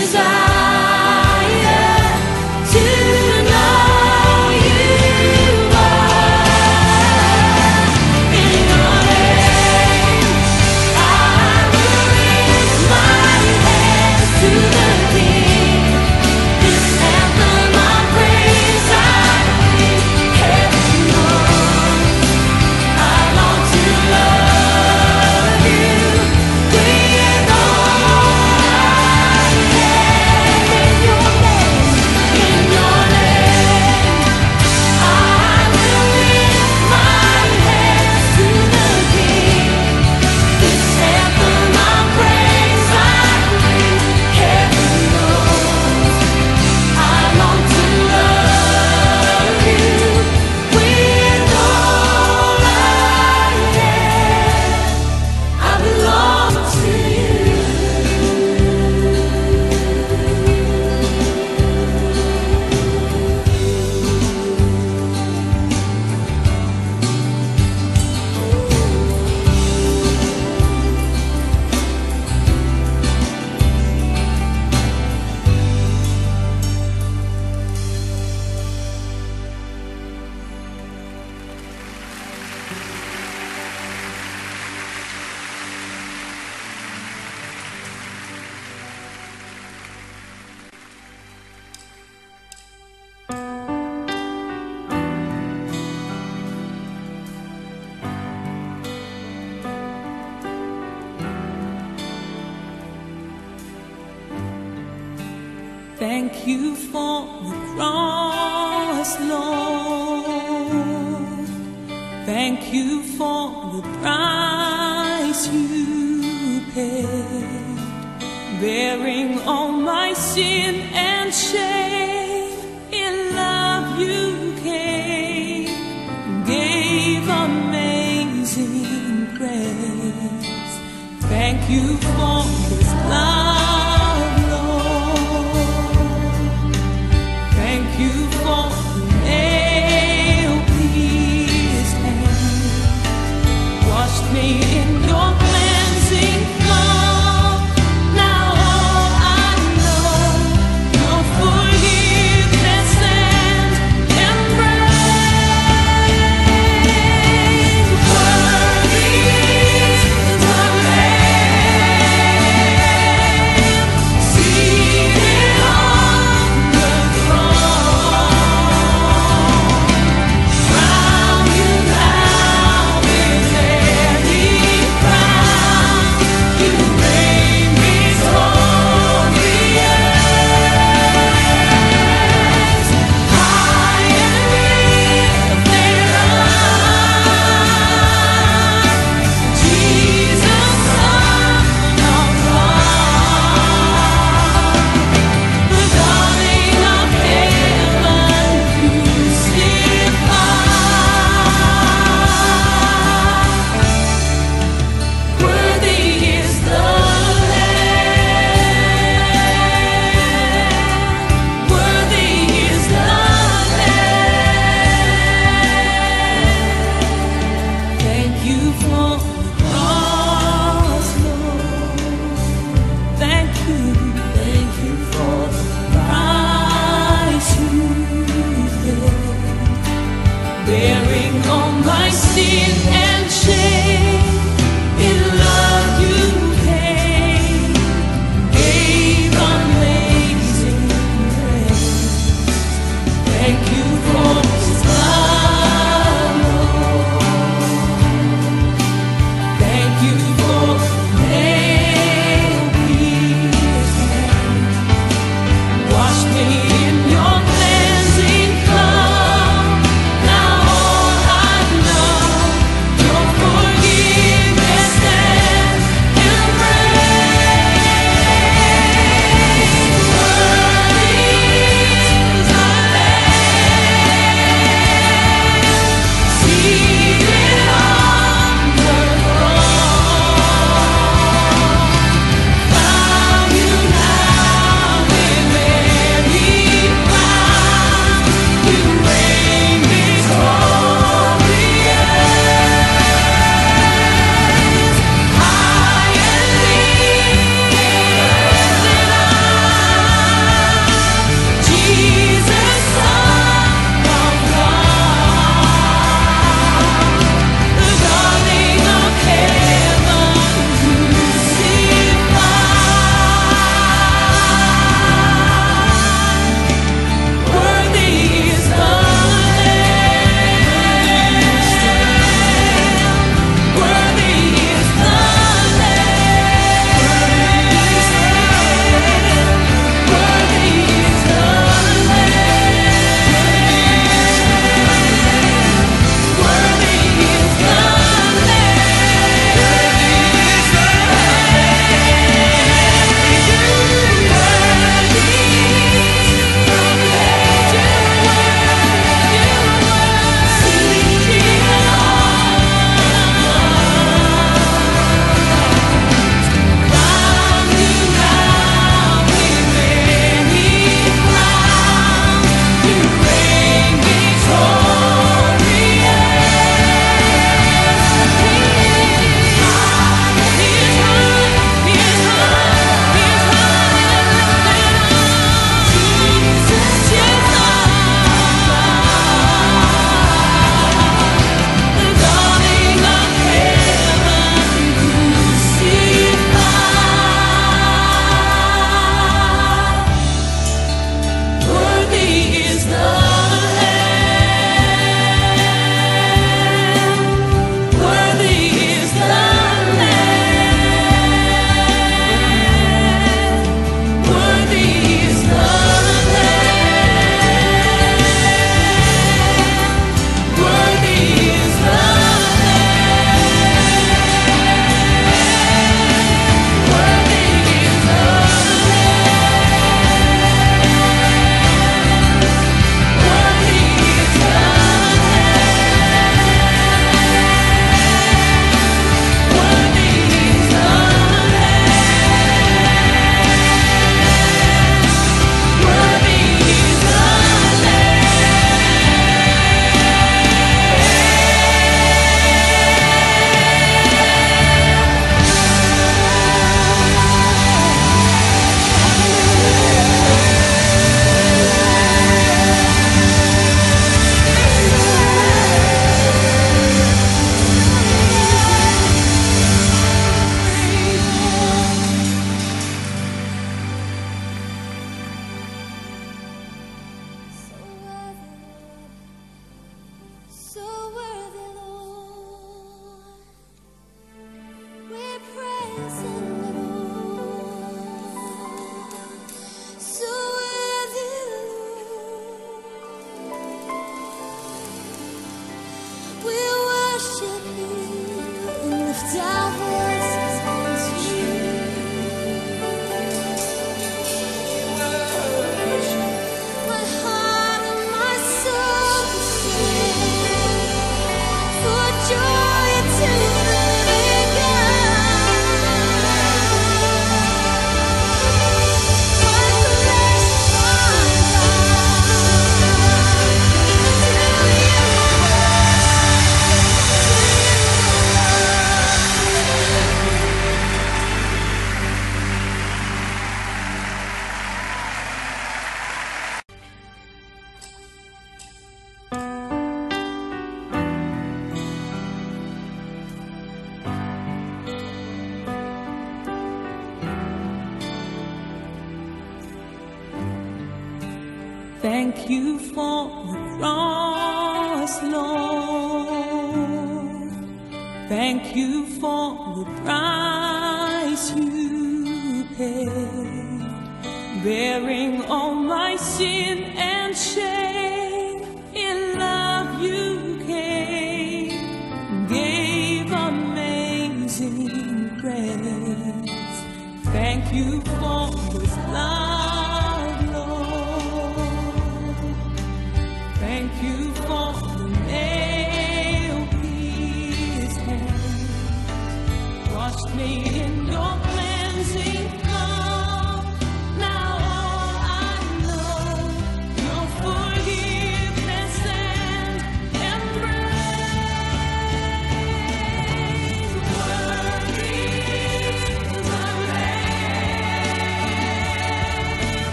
desire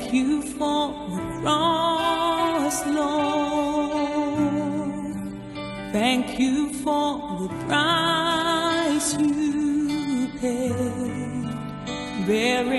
thank you for the cross, Lord. Thank you for the price you paid. There